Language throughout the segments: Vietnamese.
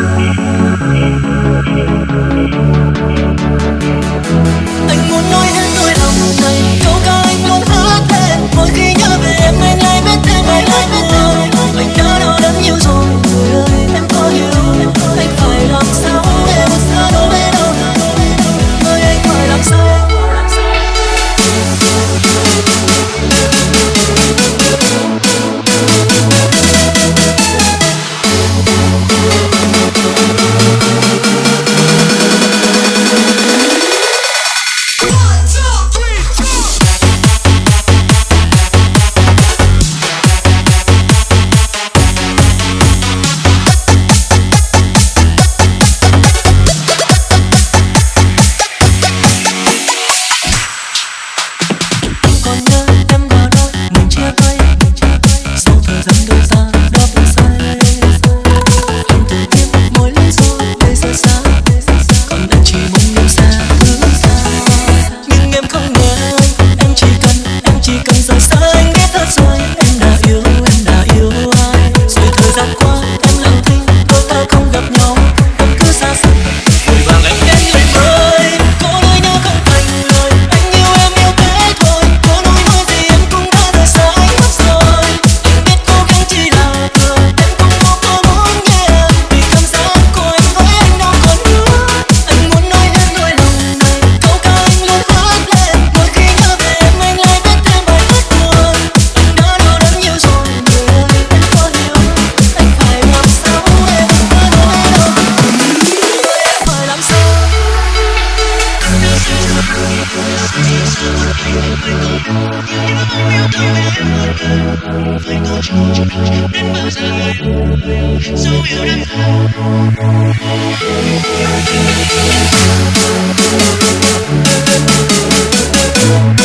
nhưng em không ngờ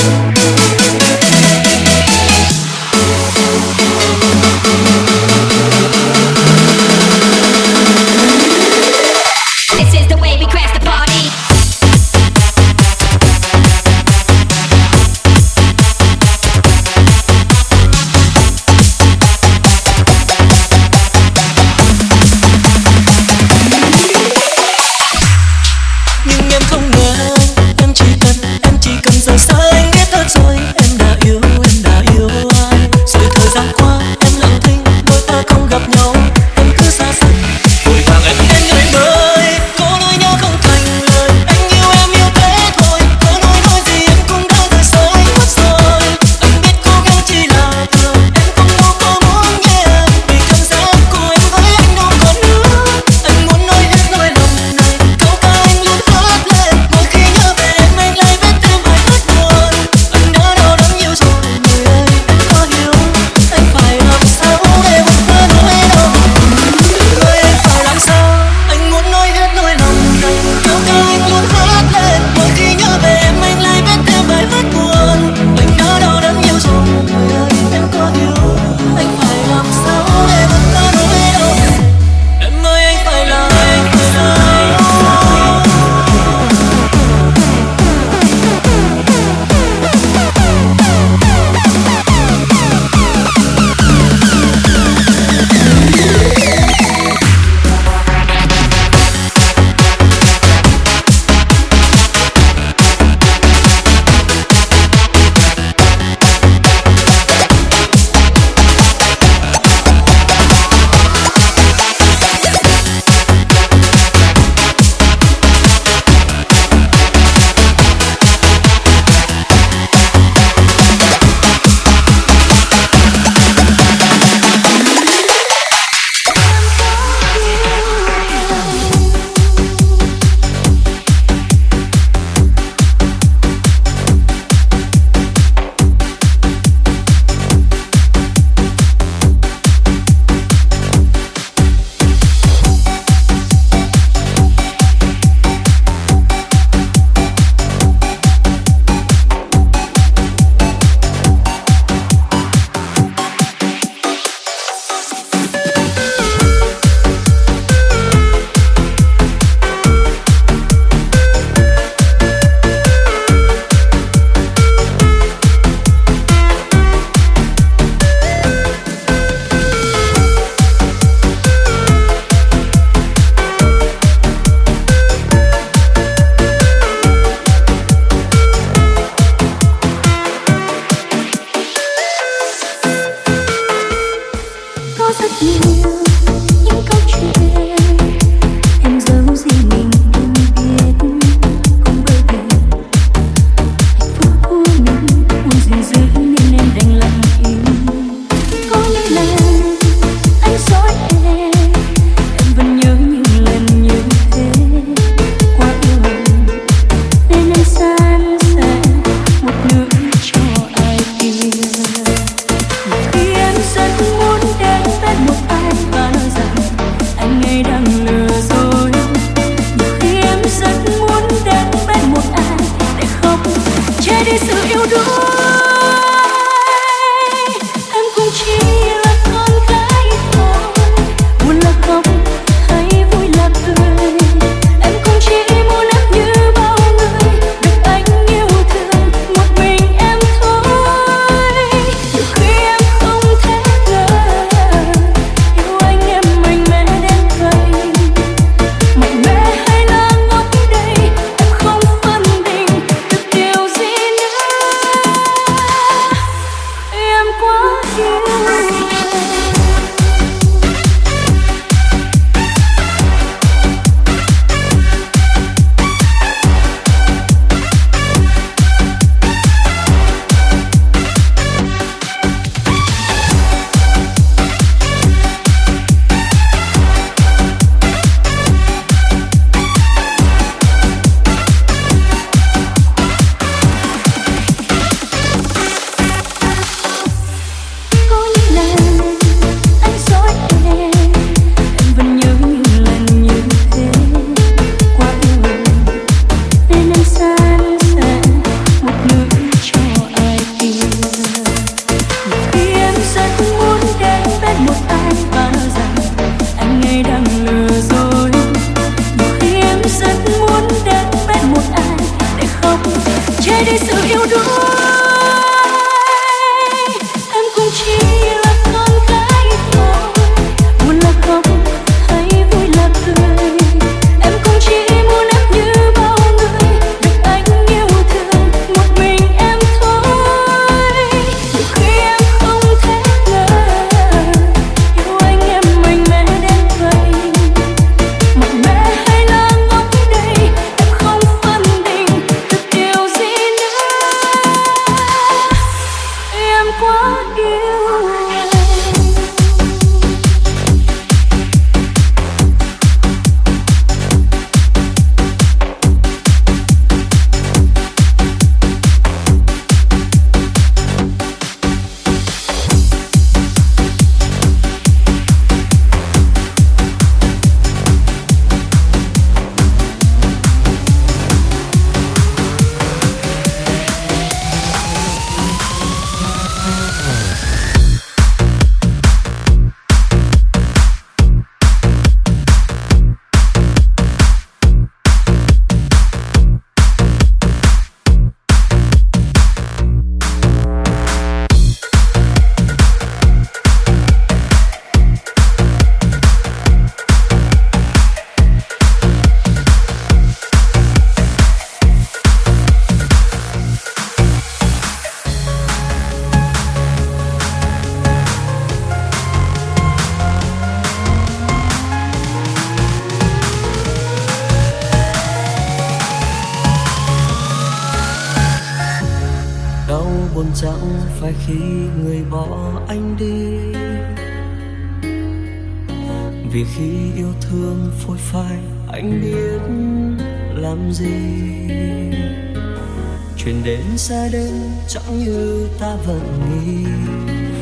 anh sẽ đến chẳng như ta vẫn nghĩ.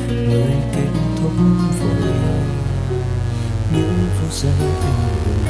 Người kết thúc vội những phút giây anh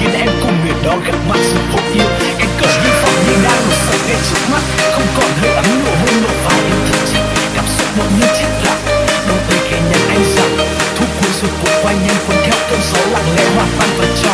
khiến em cùng người đó gặp mặt rồi vô yêu cánh cửa như phòng như đang nổ sập ngay trước mắt. Không còn hơi ấm nổ hôn nổ vai em thật chặt. Cảm xúc bỗng như chết lặng. Đôi tay khẽ nhắn anh rằng, thuốc cuối rồi cuộc quay nhanh cuốn theo cơn gió lặng lẽ hòa tan vào trong